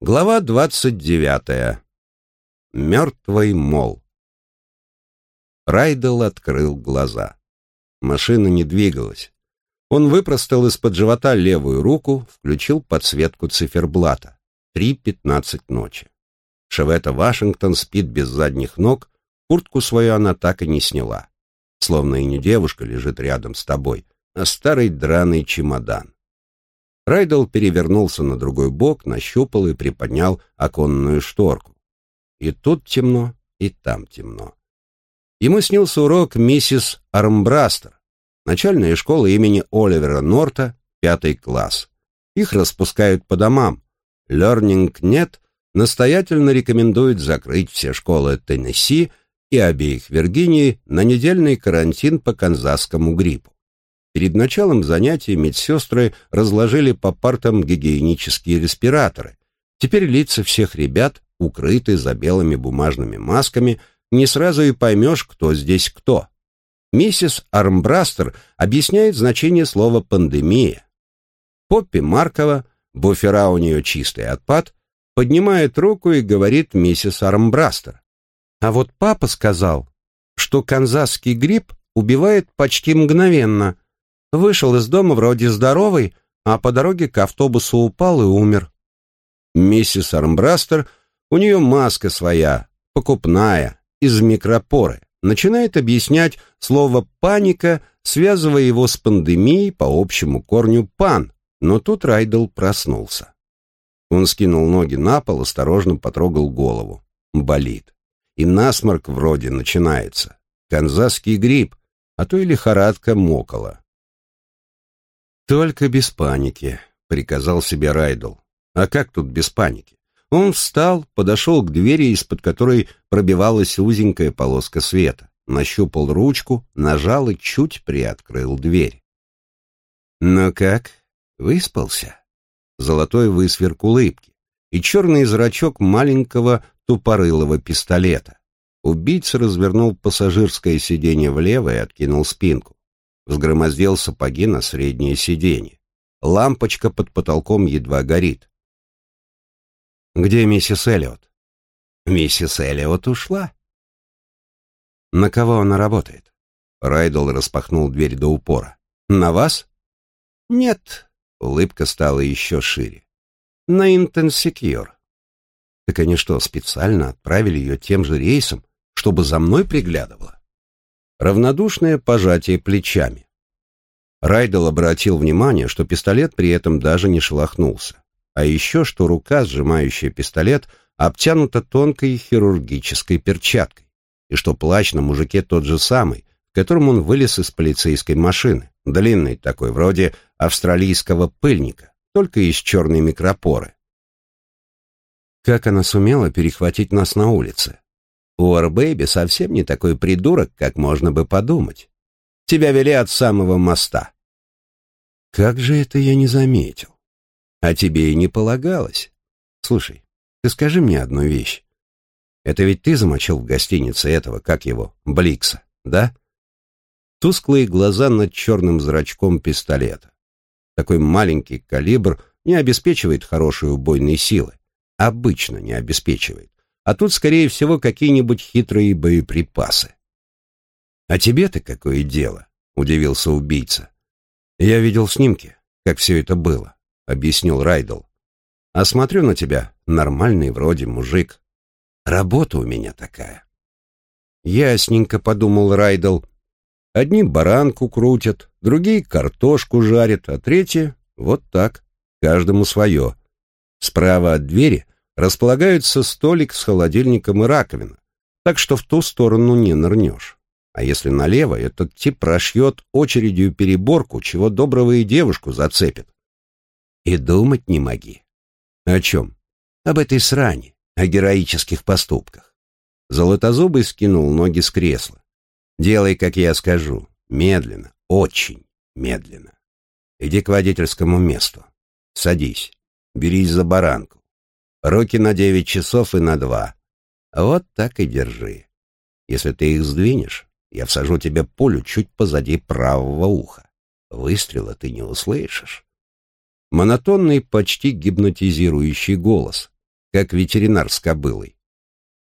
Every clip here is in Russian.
Глава двадцать девятая. Мертвый мол. Райдел открыл глаза. Машина не двигалась. Он выпростал из-под живота левую руку, включил подсветку циферблата. Три пятнадцать ночи. Шевета Вашингтон спит без задних ног, куртку свою она так и не сняла. Словно и не девушка лежит рядом с тобой, а старый драный чемодан. Райдел перевернулся на другой бок, нащупал и приподнял оконную шторку. И тут темно, и там темно. Ему снился урок миссис Армбрастер, начальная школа имени Оливера Норта, пятый класс. Их распускают по домам. Learning нет настоятельно рекомендует закрыть все школы Теннесси и обеих Виргинии на недельный карантин по канзасскому гриппу. Перед началом занятий медсестры разложили по партам гигиенические респираторы. Теперь лица всех ребят укрыты за белыми бумажными масками, не сразу и поймешь, кто здесь кто. Миссис Армбрастер объясняет значение слова «пандемия». Поппи Маркова, буфера у нее чистый отпад, поднимает руку и говорит миссис Армбрастер. А вот папа сказал, что канзасский грипп убивает почти мгновенно – Вышел из дома вроде здоровый, а по дороге к автобусу упал и умер. Миссис Армбрастер, у нее маска своя, покупная, из микропоры, начинает объяснять слово «паника», связывая его с пандемией по общему корню «пан», но тут Райдл проснулся. Он скинул ноги на пол, осторожно потрогал голову. Болит. И насморк вроде начинается. Канзасский грипп, а то и лихорадка мокола. «Только без паники», — приказал себе Райдл. «А как тут без паники?» Он встал, подошел к двери, из-под которой пробивалась узенькая полоска света, нащупал ручку, нажал и чуть приоткрыл дверь. «Ну как, выспался?» Золотой высверк улыбки и черный зрачок маленького тупорылого пистолета. Убийца развернул пассажирское сиденье влево и откинул спинку взгромоздил сапоги на среднее сиденье. Лампочка под потолком едва горит. «Где миссис Эллиот?» «Миссис Эллиот ушла». «На кого она работает?» Райдл распахнул дверь до упора. «На вас?» «Нет». Улыбка стала еще шире. «На Интенсекьюр». «Так они что, специально отправили ее тем же рейсом, чтобы за мной приглядывала?» Равнодушное пожатие плечами. Райдел обратил внимание, что пистолет при этом даже не шелохнулся. А еще, что рука, сжимающая пистолет, обтянута тонкой хирургической перчаткой, и что плащ на мужике тот же самый, в котором он вылез из полицейской машины, длинный такой, вроде австралийского пыльника, только из черной микропоры. Как она сумела перехватить нас на улице? Уорбэйби совсем не такой придурок, как можно бы подумать. Тебя вели от самого моста. Как же это я не заметил? А тебе и не полагалось. Слушай, ты скажи мне одну вещь. Это ведь ты замочил в гостинице этого, как его, Бликса, да? Тусклые глаза над черным зрачком пистолета. Такой маленький калибр не обеспечивает хорошей убойной силы. Обычно не обеспечивает а тут, скорее всего, какие-нибудь хитрые боеприпасы. «А тебе-то какое дело?» — удивился убийца. «Я видел снимки, как все это было», — объяснил Райдл. «А смотрю на тебя, нормальный вроде мужик. Работа у меня такая». «Ясненько», — подумал Райдл. «Одни баранку крутят, другие картошку жарят, а третьи — вот так, каждому свое. Справа от двери располагаются столик с холодильником и раковина, так что в ту сторону не нырнешь. А если налево, этот тип прошьет очередью переборку, чего доброго и девушку зацепит. И думать не моги. О чем? Об этой сране, о героических поступках. Золотозубый скинул ноги с кресла. Делай, как я скажу, медленно, очень медленно. Иди к водительскому месту. Садись, берись за баранку. Руки на девять часов и на два. Вот так и держи. Если ты их сдвинешь, я всажу тебе пулю чуть позади правого уха. Выстрела ты не услышишь. Монотонный, почти гипнотизирующий голос. как ветеринар с кобылой.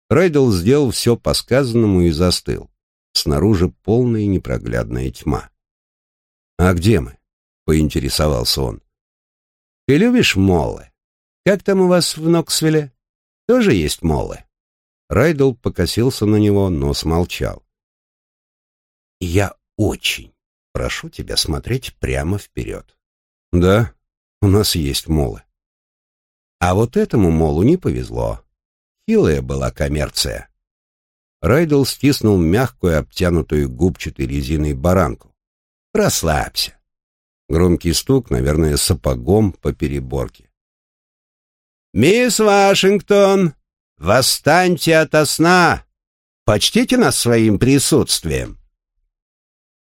Райдл сделал все по сказанному и застыл. Снаружи полная непроглядная тьма. «А где мы?» — поинтересовался он. «Ты любишь молы? Как там у вас в Ноксвилле? Тоже есть молы?» Райдл покосился на него, но смолчал. «Я очень прошу тебя смотреть прямо вперед». «Да, у нас есть молы». А вот этому молу не повезло. Хилая была коммерция. Райдл стиснул мягкую, обтянутую губчатой резиной баранку. «Расслабься». Громкий стук, наверное, сапогом по переборке. «Мисс Вашингтон, восстаньте ото сна! Почтите нас своим присутствием!»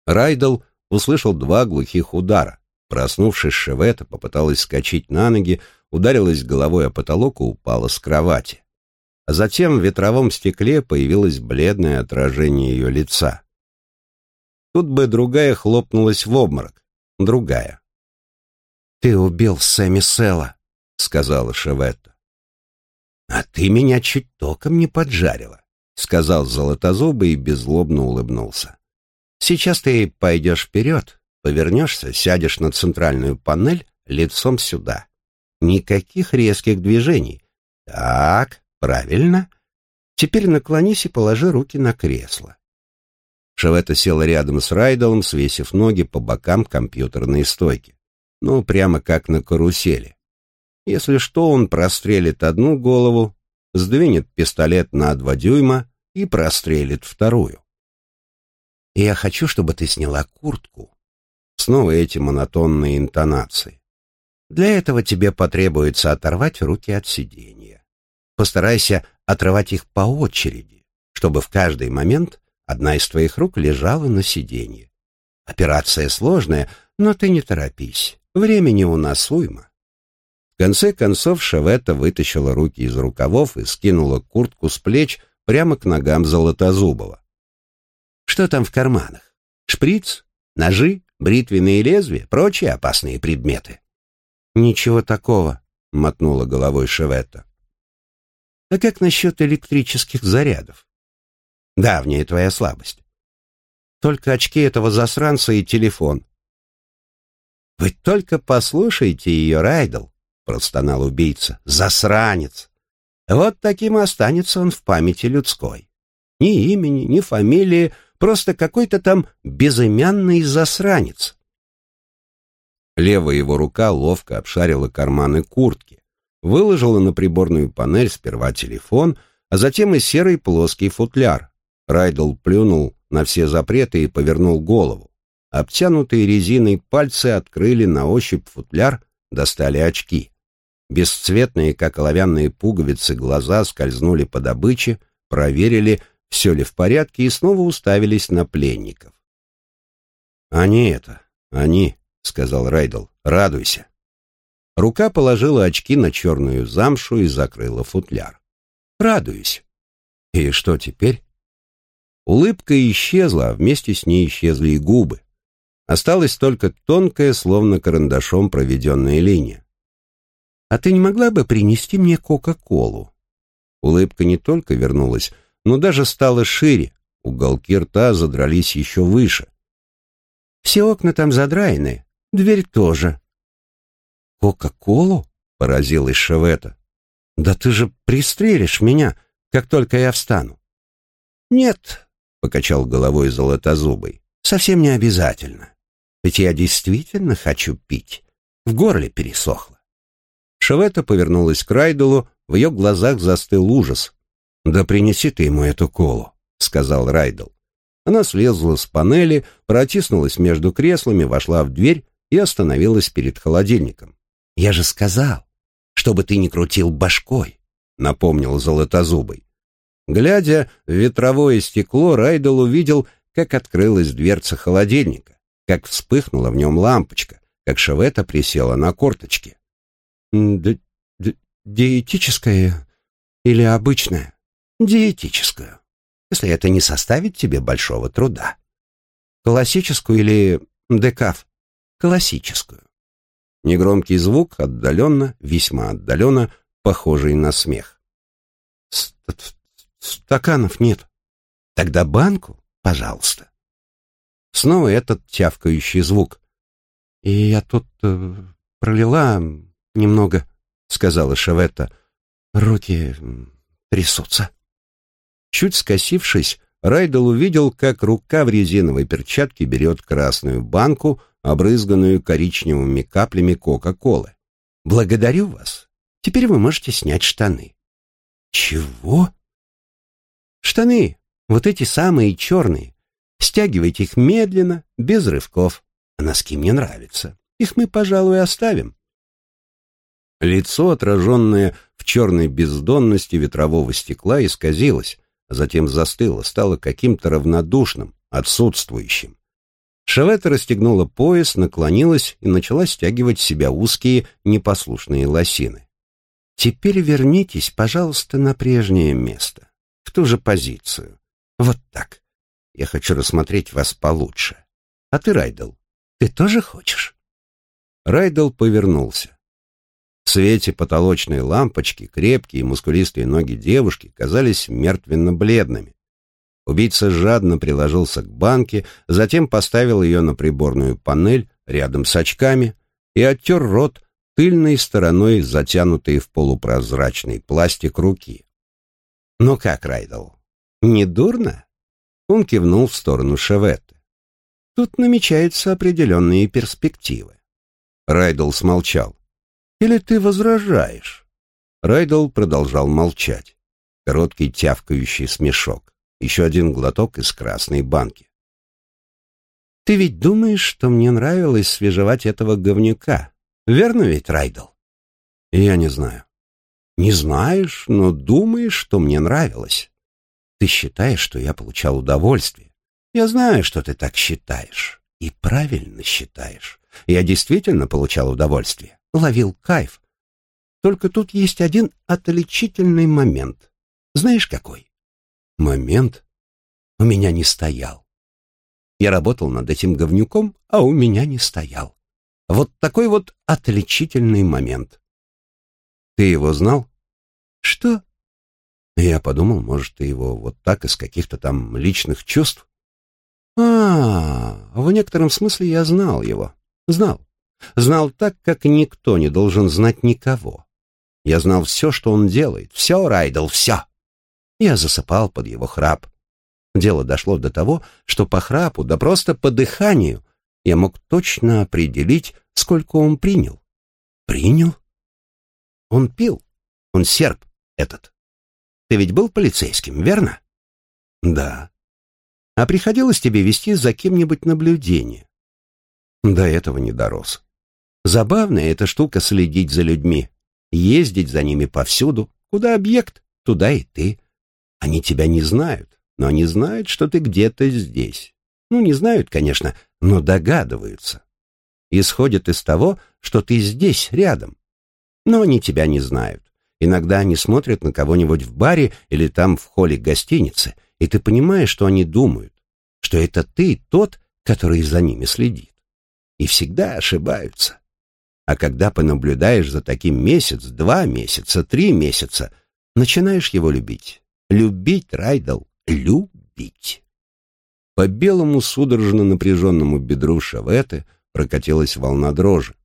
Райдл услышал два глухих удара. Проснувшись, Шевета попыталась скачать на ноги, ударилась головой о потолок и упала с кровати. А затем в ветровом стекле появилось бледное отражение ее лица. Тут бы другая хлопнулась в обморок. Другая. «Ты убил Сэмми Села», — сказала Шеветта. «А ты меня чуть током не поджарила», — сказал Золотозубый и беззлобно улыбнулся. «Сейчас ты пойдешь вперед, повернешься, сядешь на центральную панель лицом сюда. Никаких резких движений. Так, правильно. Теперь наклонись и положи руки на кресло. Шавета села рядом с Райделом, свесив ноги по бокам компьютерной стойки. Ну, прямо как на карусели. Если что, он прострелит одну голову, сдвинет пистолет на два дюйма и прострелит вторую. «Я хочу, чтобы ты сняла куртку». Снова эти монотонные интонации. Для этого тебе потребуется оторвать руки от сиденья. Постарайся отрывать их по очереди, чтобы в каждый момент одна из твоих рук лежала на сиденье. Операция сложная, но ты не торопись. Времени у нас уйма. В конце концов Шеветта вытащила руки из рукавов и скинула куртку с плеч прямо к ногам Золотозубова. Что там в карманах? Шприц? Ножи? Бритвенные лезвия? Прочие опасные предметы? «Ничего такого», — мотнула головой Шеветта. «А как насчет электрических зарядов?» «Давняя твоя слабость. Только очки этого засранца и телефон». «Вы только послушайте ее, Райдл», — простонал убийца. «Засранец! Вот таким останется он в памяти людской. Ни имени, ни фамилии, просто какой-то там безымянный засранец. Левая его рука ловко обшарила карманы куртки, выложила на приборную панель сперва телефон, а затем и серый плоский футляр. Райдл плюнул на все запреты и повернул голову. Обтянутые резиной пальцы открыли на ощупь футляр, достали очки. Бесцветные, как оловянные пуговицы, глаза скользнули по добыче, проверили, все ли в порядке, и снова уставились на пленников. «Они это, они», — сказал Райдл. «Радуйся». Рука положила очки на черную замшу и закрыла футляр. «Радуюсь». «И что теперь?» Улыбка исчезла, а вместе с ней исчезли и губы. Осталась только тонкая, словно карандашом проведенная линия. «А ты не могла бы принести мне Кока-Колу?» Улыбка не только вернулась, но даже стала шире, уголки рта задрались еще выше. «Все окна там задраены, Дверь тоже. «Кока-колу?» — поразилась Шевета. «Да ты же пристрелишь меня, как только я встану». «Нет», — покачал головой золотозубый, — «совсем не обязательно. Ведь я действительно хочу пить. В горле пересохло». Шевета повернулась к Райдулу, в ее глазах застыл ужас. «Да принеси ты ему эту колу», — сказал Райдл. Она слезла с панели, протиснулась между креслами, вошла в дверь и остановилась перед холодильником. «Я же сказал, чтобы ты не крутил башкой», — напомнил Золотозубый. Глядя в ветровое стекло, Райдел увидел, как открылась дверца холодильника, как вспыхнула в нем лампочка, как Шевета присела на корточки. «Ди ди «Диетическое или обычное?» «Диетическую, если это не составит тебе большого труда». «Классическую или декаф?» классическую. Негромкий звук отдаленно, весьма отдаленно, похожий на смех. «Стаканов нет. Тогда банку, пожалуйста». Снова этот тявкающий звук. «И я тут э, пролила немного», — сказала Шеветта. «Руки трясутся». Чуть скосившись, Райдел увидел, как рука в резиновой перчатке берет красную банку, обрызганную коричневыми каплями Кока-Колы. «Благодарю вас. Теперь вы можете снять штаны». «Чего?» «Штаны. Вот эти самые черные. Стягивайте их медленно, без рывков. Носки мне нравятся. Их мы, пожалуй, оставим». Лицо, отраженное в черной бездонности ветрового стекла, исказилось, а затем застыло, стало каким-то равнодушным, отсутствующим. Шавета расстегнула пояс, наклонилась и начала стягивать с себя узкие, непослушные лосины. «Теперь вернитесь, пожалуйста, на прежнее место, в ту же позицию. Вот так. Я хочу рассмотреть вас получше. А ты, Райдл, ты тоже хочешь?» Райдл повернулся. Свете потолочной лампочки крепкие мускулистые ноги девушки казались мертвенно-бледными. Убийца жадно приложился к банке, затем поставил ее на приборную панель рядом с очками и оттер рот тыльной стороной, затянутой в полупрозрачный пластик руки. «Ну как, Райдл, не дурно?» Он кивнул в сторону Шеветты. «Тут намечаются определенные перспективы». Райдл смолчал. Или ты возражаешь?» Райдл продолжал молчать. Короткий тявкающий смешок. Еще один глоток из красной банки. «Ты ведь думаешь, что мне нравилось свежевать этого говнюка? Верно ведь, Райдл?» «Я не знаю». «Не знаешь, но думаешь, что мне нравилось. Ты считаешь, что я получал удовольствие. Я знаю, что ты так считаешь. И правильно считаешь. Я действительно получал удовольствие ловил кайф. Только тут есть один отличительный момент. Знаешь какой? Момент у меня не стоял. Я работал над этим говнюком, а у меня не стоял. Вот такой вот отличительный момент. Ты его знал? Что? Я подумал, может, ты его вот так из каких-то там личных чувств? А, в некотором смысле я знал его. Знал. Знал так, как никто не должен знать никого. Я знал все, что он делает. Все, Райдл, все. Я засыпал под его храп. Дело дошло до того, что по храпу, да просто по дыханию, я мог точно определить, сколько он принял. Принял? Он пил. Он серб этот. Ты ведь был полицейским, верно? Да. А приходилось тебе вести за кем-нибудь наблюдение? До этого не дорос. Забавная эта штука следить за людьми, ездить за ними повсюду. Куда объект, туда и ты. Они тебя не знают, но они знают, что ты где-то здесь. Ну, не знают, конечно, но догадываются. Исходят из того, что ты здесь, рядом. Но они тебя не знают. Иногда они смотрят на кого-нибудь в баре или там в холле гостиницы, и ты понимаешь, что они думают, что это ты тот, который за ними следит. И всегда ошибаются. А когда понаблюдаешь за таким месяц, два месяца, три месяца, начинаешь его любить. Любить, Райдл, любить. По белому судорожно напряженному бедру Шаветы прокатилась волна дрожи.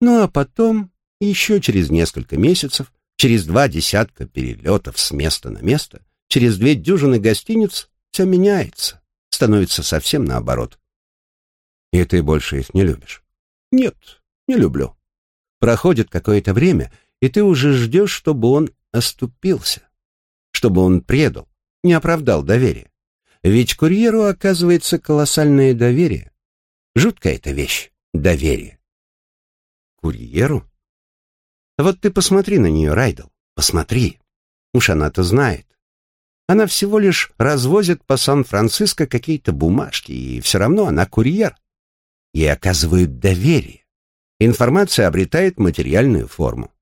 Ну а потом, еще через несколько месяцев, через два десятка перелетов с места на место, через две дюжины гостиниц, все меняется, становится совсем наоборот. И ты больше их не любишь? Нет, не люблю. Проходит какое-то время, и ты уже ждешь, чтобы он оступился, чтобы он предал, не оправдал доверие. Ведь курьеру оказывается колоссальное доверие. Жуткая эта вещь — доверие. Курьеру? Вот ты посмотри на нее, Райдл, посмотри. Уж она-то знает. Она всего лишь развозит по Сан-Франциско какие-то бумажки, и все равно она курьер. Ей оказывают доверие информация обретает материальную форму.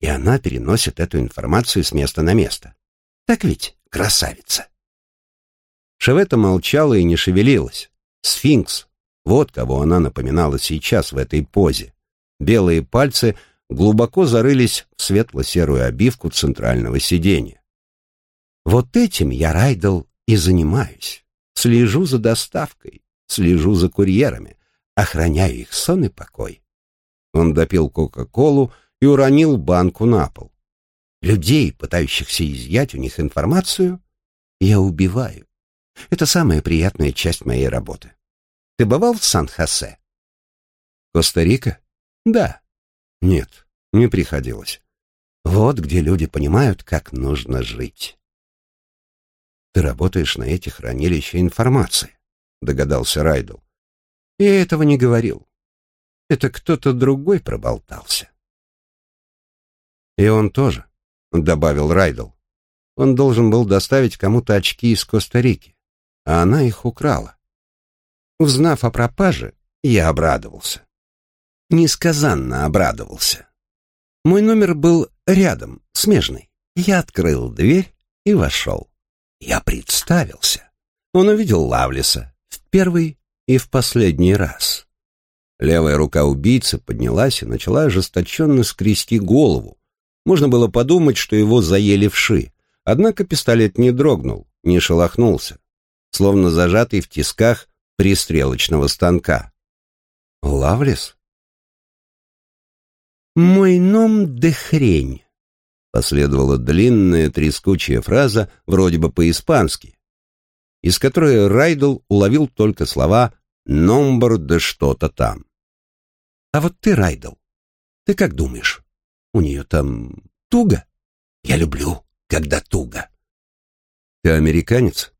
И она переносит эту информацию с места на место. Так ведь, красавица? Шевета молчала и не шевелилась. Сфинкс. Вот кого она напоминала сейчас в этой позе. Белые пальцы глубоко зарылись в светло-серую обивку центрального сиденья. Вот этим я, Райдл, и занимаюсь. Слежу за доставкой, слежу за курьерами, охраняю их сон и покой. Он допил Кока-Колу и уронил банку на пол. Людей, пытающихся изъять у них информацию, я убиваю. Это самая приятная часть моей работы. Ты бывал в Сан-Хосе? Коста-Рика? Да. Нет, не приходилось. Вот где люди понимают, как нужно жить. Ты работаешь на эти хранилища информации, догадался Райдл. Я этого не говорил. Это кто-то другой проболтался. И он тоже, добавил Райдл. Он должен был доставить кому-то очки из Коста-Рики, а она их украла. Узнав о пропаже, я обрадовался. Несказанно обрадовался. Мой номер был рядом, смежный. Я открыл дверь и вошел. Я представился. Он увидел Лавлиса в первый и в последний раз. Левая рука убийцы поднялась и начала ожесточенно скрести голову. Можно было подумать, что его заели вши. Однако пистолет не дрогнул, не шелохнулся, словно зажатый в тисках пристрелочного станка. «Лавлис?» «Мой ном де хрень», — последовала длинная трескучая фраза, вроде бы по-испански, из которой Райдл уловил только слова «номбр де что-то там». «А вот ты, Райдл, ты как думаешь, у нее там туго? Я люблю, когда туго». «Ты американец?»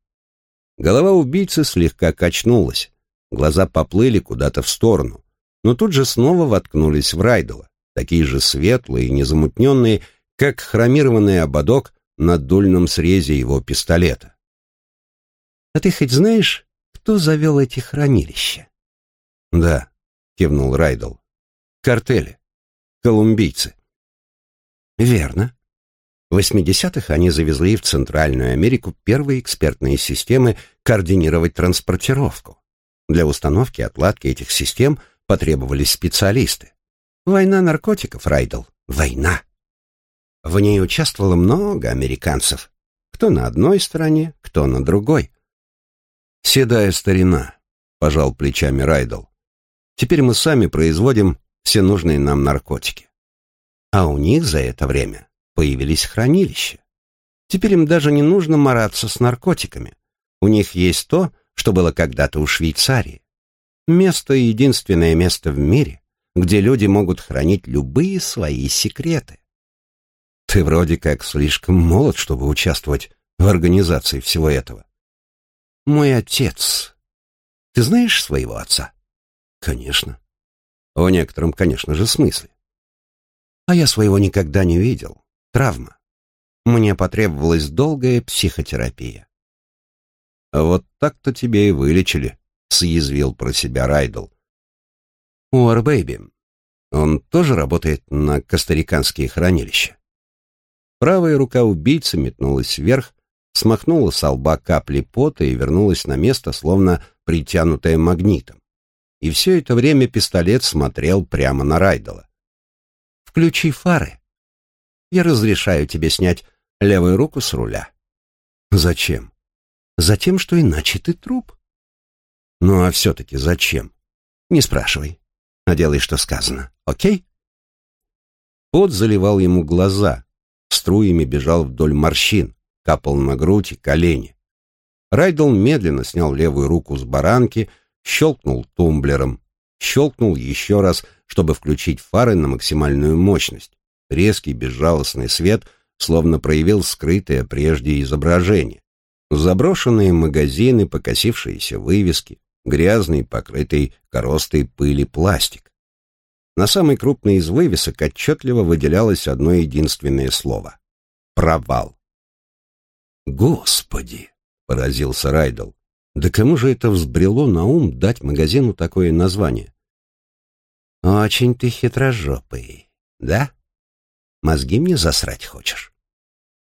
Голова убийцы слегка качнулась, глаза поплыли куда-то в сторону, но тут же снова воткнулись в Райдела, такие же светлые и незамутненные, как хромированный ободок на дульном срезе его пистолета. «А ты хоть знаешь, кто завел эти хранилища?» «Да», — кивнул Райдл. «Картели. Колумбийцы». «Верно. В 80-х они завезли в Центральную Америку первые экспертные системы координировать транспортировку. Для установки и отладки этих систем потребовались специалисты. Война наркотиков, Райдл, война. В ней участвовало много американцев. Кто на одной стороне, кто на другой. «Седая старина», — пожал плечами Райдл. «Теперь мы сами производим все нужные нам наркотики». А у них за это время появились хранилища. Теперь им даже не нужно мараться с наркотиками. У них есть то, что было когда-то у Швейцарии. Место — единственное место в мире, где люди могут хранить любые свои секреты. Ты вроде как слишком молод, чтобы участвовать в организации всего этого. Мой отец. Ты знаешь своего отца? Конечно. В некотором, конечно же, смысле. А я своего никогда не видел. Травма. Мне потребовалась долгая психотерапия. Вот так-то тебя и вылечили, съязвил про себя Райдл. Уорбэйби. Он тоже работает на костариканские хранилища. Правая рука убийцы метнулась вверх, смахнула с лба капли пота и вернулась на место, словно притянутая магнитом. И все это время пистолет смотрел прямо на Райдела. «Включи фары», я разрешаю тебе снять левую руку с руля. Зачем? Затем, что иначе ты труп. Ну а все-таки зачем? Не спрашивай, а делай, что сказано, окей? Пот заливал ему глаза, струями бежал вдоль морщин, капал на грудь и колени. Райдл медленно снял левую руку с баранки, щелкнул тумблером, щелкнул еще раз, чтобы включить фары на максимальную мощность. Резкий безжалостный свет словно проявил скрытое прежде изображение. Заброшенные магазины, покосившиеся вывески, грязный, покрытый коростой пыли пластик. На самой крупной из вывесок отчетливо выделялось одно единственное слово — провал. «Господи!» — поразился Райдл. «Да кому же это взбрело на ум дать магазину такое название?» «Очень ты хитрожопый, да?» Мозги мне засрать хочешь?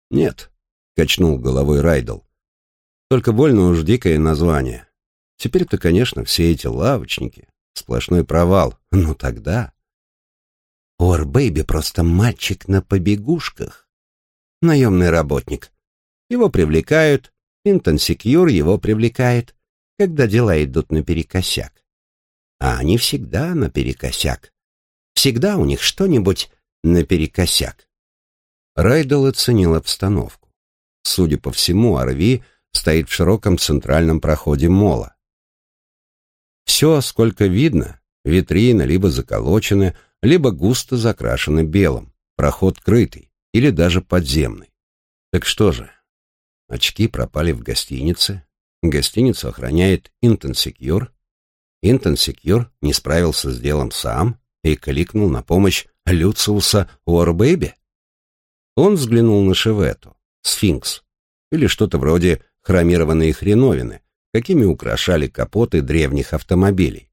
Нет, качнул головой Райдл. Только больно уж дикое название. Теперь-то, конечно, все эти лавочники. Сплошной провал. Но тогда... Ор Бэйби просто мальчик на побегушках. Наемный работник. Его привлекают, Интенсикюр его привлекает, когда дела идут наперекосяк. А они всегда наперекосяк. Всегда у них что-нибудь наперекосяк. Райдел оценил обстановку. Судя по всему, Арви стоит в широком центральном проходе мола. Все, сколько видно, витрины либо заколочены, либо густо закрашены белым, проход крытый или даже подземный. Так что же, очки пропали в гостинице, гостиницу охраняет Интенсекьюр, Интенсекьюр не справился с делом сам и кликнул на помощь Люциуса Уорбэйби. Он взглянул на Шевету, сфинкс, или что-то вроде хромированные хреновины, какими украшали капоты древних автомобилей.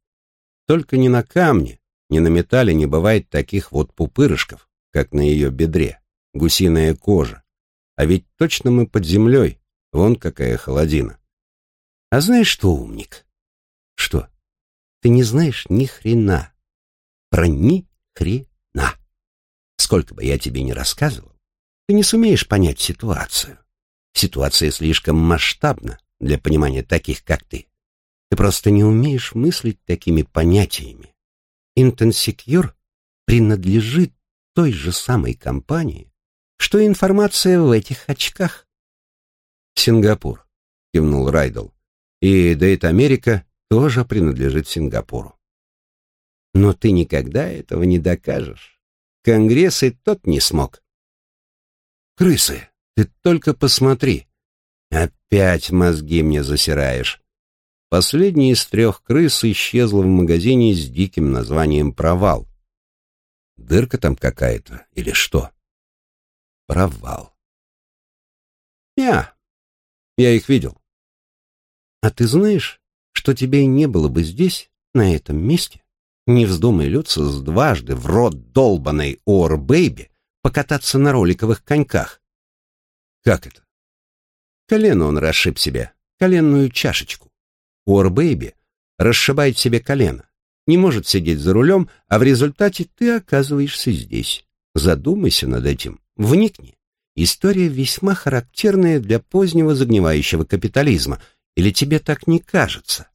Только ни на камне, ни на металле не бывает таких вот пупырышков, как на ее бедре, гусиная кожа. А ведь точно мы под землей, вон какая холодина. А знаешь что, умник? Что? Ты не знаешь ни хрена. Про ни хрена. Сколько бы я тебе ни рассказывал, ты не сумеешь понять ситуацию. Ситуация слишком масштабна для понимания таких, как ты. Ты просто не умеешь мыслить такими понятиями. Интенсикюр принадлежит той же самой компании, что информация в этих очках. Сингапур, кивнул Райдл. И Дейт Америка тоже принадлежит Сингапуру. Но ты никогда этого не докажешь. Конгресс и тот не смог. Крысы, ты только посмотри. Опять мозги мне засираешь. Последний из трех крыс исчезла в магазине с диким названием «Провал». Дырка там какая-то или что? Провал. Я. Я их видел. А ты знаешь, что тебе не было бы здесь, на этом месте? Не вздумай, Люциус, дважды в рот долбаной Ор Бэйби покататься на роликовых коньках. Как это? Колено он расшиб себе, коленную чашечку. Ор Бэйби расшибает себе колено, не может сидеть за рулем, а в результате ты оказываешься здесь. Задумайся над этим, вникни. История весьма характерная для позднего загнивающего капитализма. Или тебе так не кажется?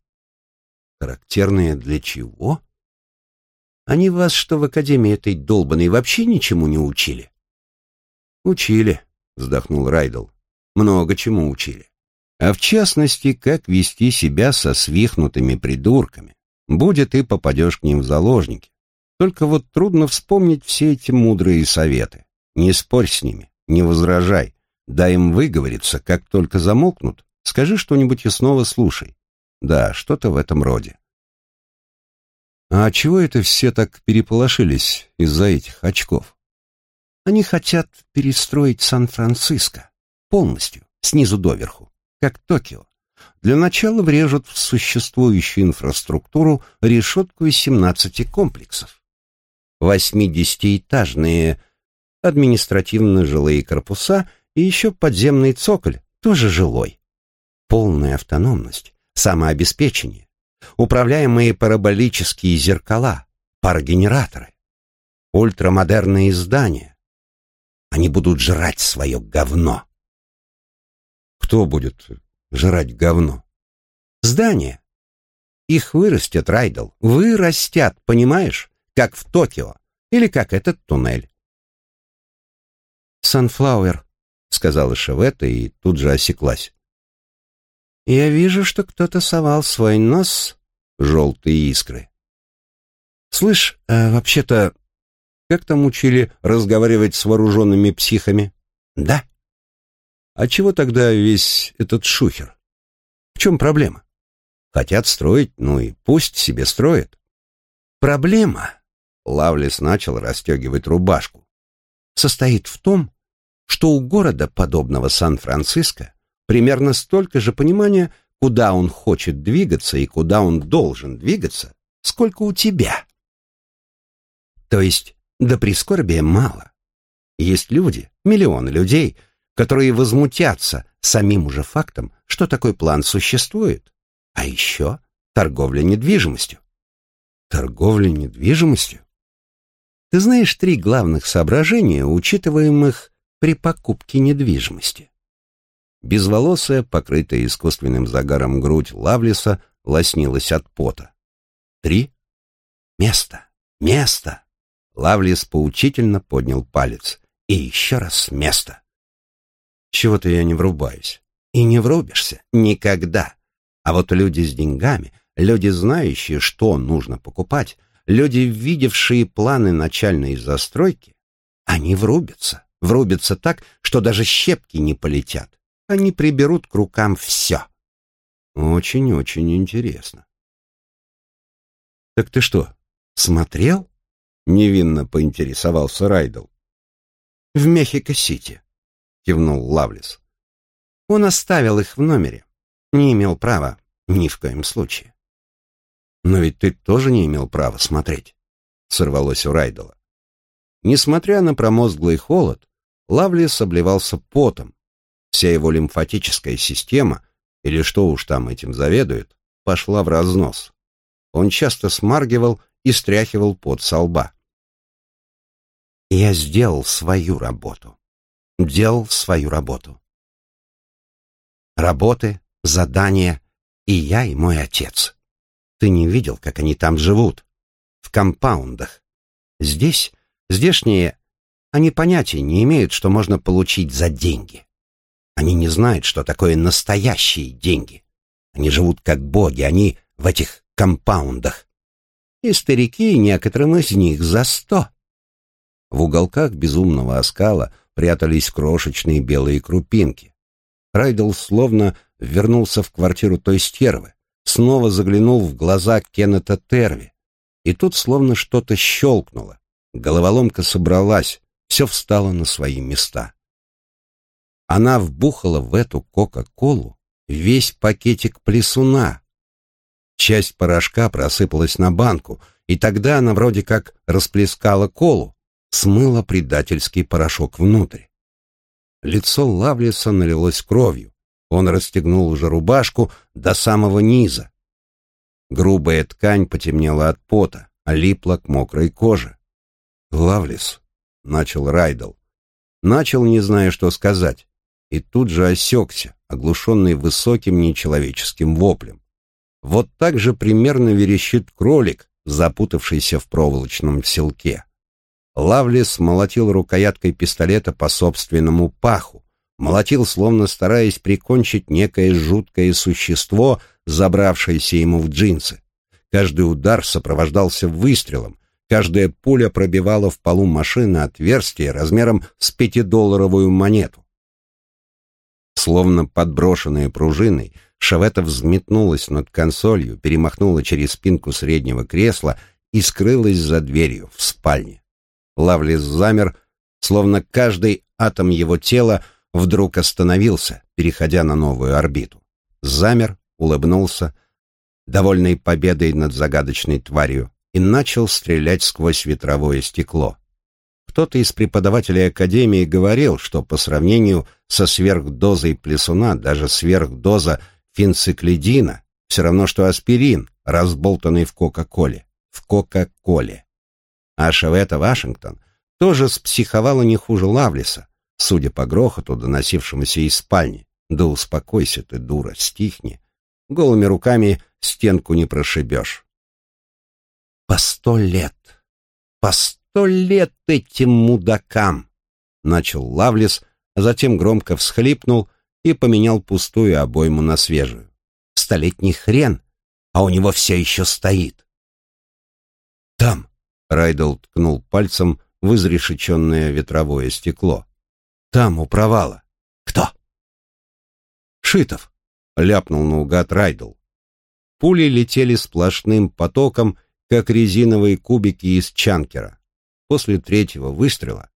Характерная для чего? Они вас что в академии этой долбанной вообще ничему не учили? Учили, вздохнул Райдл. Много чему учили. А в частности, как вести себя со свихнутыми придурками. Будет и попадешь к ним в заложники. Только вот трудно вспомнить все эти мудрые советы. Не спорь с ними, не возражай. Дай им выговориться, как только замолкнут. Скажи что-нибудь и снова слушай. Да, что-то в этом роде. А чего это все так переполошились из-за этих очков? Они хотят перестроить Сан-Франциско полностью, снизу доверху, как Токио. Для начала врежут в существующую инфраструктуру решетку из 17 комплексов. 80-этажные административно-жилые корпуса и еще подземный цоколь, тоже жилой. Полная автономность, самообеспечение, управляемые параболические зеркала, парогенераторы, ультрамодерные здания. Они будут жрать свое говно. Кто будет жрать говно? Здания. Их вырастет, Райдл, вырастят, понимаешь? Как в Токио, или как этот туннель. «Санфлауэр», — сказала Шеветта и тут же осеклась. «Я вижу, что кто-то совал свой нос желтые искры». «Слышь, а вообще-то, как там учили разговаривать с вооруженными психами?» «Да». «А чего тогда весь этот шухер? В чем проблема? Хотят строить, ну и пусть себе строят». «Проблема», — Лавлес начал расстегивать рубашку, «состоит в том, что у города, подобного Сан-Франциско, примерно столько же понимания, куда он хочет двигаться и куда он должен двигаться, сколько у тебя. То есть до прискорбия мало. Есть люди, миллионы людей, которые возмутятся самим уже фактом, что такой план существует. А еще торговля недвижимостью. Торговля недвижимостью? Ты знаешь три главных соображения, учитываемых при покупке недвижимости. Безволосая, покрытая искусственным загаром грудь Лавлиса лоснилась от пота. Три. Место. Место. Лавлис поучительно поднял палец. И еще раз место. Чего-то я не врубаюсь. И не врубишься. Никогда. А вот люди с деньгами, люди, знающие, что нужно покупать, люди, видевшие планы начальной застройки, они врубятся. Врубятся так, что даже щепки не полетят. Они приберут к рукам все. Очень-очень интересно. Так ты что, смотрел? Невинно поинтересовался Райдл. В Мехико-Сити, кивнул Лавлис. Он оставил их в номере. Не имел права, ни в коем случае. Но ведь ты тоже не имел права смотреть, сорвалось у Райдела. Несмотря на промозглый холод, Лавлис обливался потом. Вся его лимфатическая система, или что уж там этим заведует, пошла в разнос. Он часто смаргивал и стряхивал пот со лба. «Я сделал свою работу. Делал свою работу. Работы, задания, и я, и мой отец. Ты не видел, как они там живут? В компаундах. Здесь, здешние, они понятия не имеют, что можно получить за деньги. Они не знают, что такое настоящие деньги. Они живут как боги, они в этих компаундах. И старики, некоторым из них, за сто. В уголках безумного оскала прятались крошечные белые крупинки. Райдл словно вернулся в квартиру той стервы, снова заглянул в глаза Кеннета Терви. И тут словно что-то щелкнуло. Головоломка собралась, все встало на свои места. Она вбухала в эту Кока-Колу весь пакетик плесуна. Часть порошка просыпалась на банку, и тогда она вроде как расплескала колу, смыла предательский порошок внутрь. Лицо Лавлиса налилось кровью. Он расстегнул уже рубашку до самого низа. Грубая ткань потемнела от пота, а липла к мокрой коже. «Лавлис», — начал Райдл. Начал, не зная, что сказать, и тут же осекся, оглушенный высоким нечеловеческим воплем. Вот так же примерно верещит кролик, запутавшийся в проволочном селке. Лавлис молотил рукояткой пистолета по собственному паху, молотил, словно стараясь прикончить некое жуткое существо, забравшееся ему в джинсы. Каждый удар сопровождался выстрелом, каждая пуля пробивала в полу машины отверстие размером с пятидолларовую монету. Словно подброшенная пружиной, Шавета взметнулась над консолью, перемахнула через спинку среднего кресла и скрылась за дверью в спальне. Лавлис замер, словно каждый атом его тела вдруг остановился, переходя на новую орбиту. Замер, улыбнулся, довольный победой над загадочной тварью, и начал стрелять сквозь ветровое стекло. Кто-то из преподавателей Академии говорил, что по сравнению со сверхдозой плесуна, даже сверхдоза фенциклидина все равно, что аспирин, разболтанный в Кока-Коле. В Кока-Коле. А Шавета Вашингтон тоже спсиховала не хуже Лавлиса, судя по грохоту, доносившемуся из спальни. Да успокойся ты, дура, стихни. Голыми руками стенку не прошибешь. По сто лет, по сто лет этим мудакам! Начал Лавлис, а затем громко всхлипнул и поменял пустую обойму на свежую. Столетний хрен, а у него все еще стоит. Там, Райдл ткнул пальцем в изрешеченное ветровое стекло. «Там, у провала. Кто?» «Шитов», — ляпнул наугад Райдл. Пули летели сплошным потоком, как резиновые кубики из чанкера. После третьего выстрела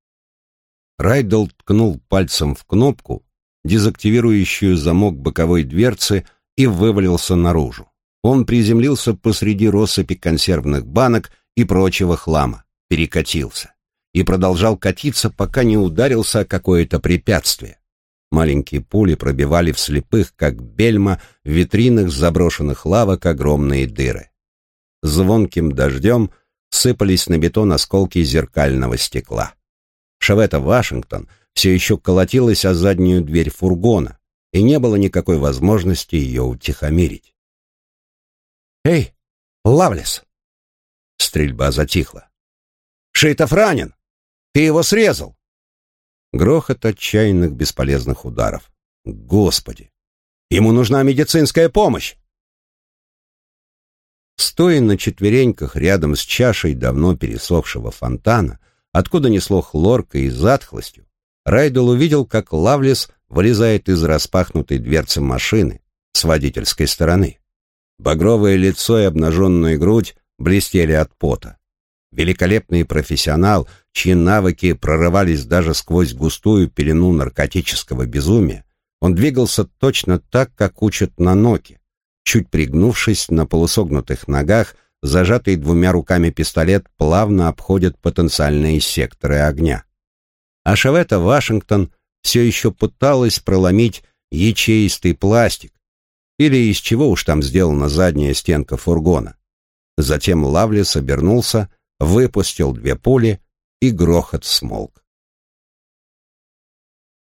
Райдл ткнул пальцем в кнопку, дезактивирующую замок боковой дверцы, и вывалился наружу. Он приземлился посреди россыпи консервных банок и прочего хлама, перекатился и продолжал катиться, пока не ударился о какое-то препятствие. Маленькие пули пробивали в слепых, как бельма, в витринах заброшенных лавок огромные дыры. Звонким дождем сыпались на бетон осколки зеркального стекла. Шавета Вашингтон все еще колотилась о заднюю дверь фургона, и не было никакой возможности ее утихомирить. «Эй, Лавлес!» Стрельба затихла. «Шейтов ранен! Ты его срезал!» Грохот отчаянных бесполезных ударов. «Господи! Ему нужна медицинская помощь!» Стоя на четвереньках рядом с чашей давно пересохшего фонтана, откуда несло хлоркой и затхлостью, Райдел увидел, как Лавлес вылезает из распахнутой дверцы машины с водительской стороны. Багровое лицо и обнаженная грудь блестели от пота. Великолепный профессионал, чьи навыки прорывались даже сквозь густую пелену наркотического безумия, он двигался точно так, как учат на ноке, чуть пригнувшись на полусогнутых ногах, зажатый двумя руками пистолет плавно обходит потенциальные секторы огня. А Шавета Вашингтон все еще пыталась проломить ячеистый пластик, или из чего уж там сделана задняя стенка фургона. Затем Лавлес обернулся, выпустил две пули, и грохот смолк.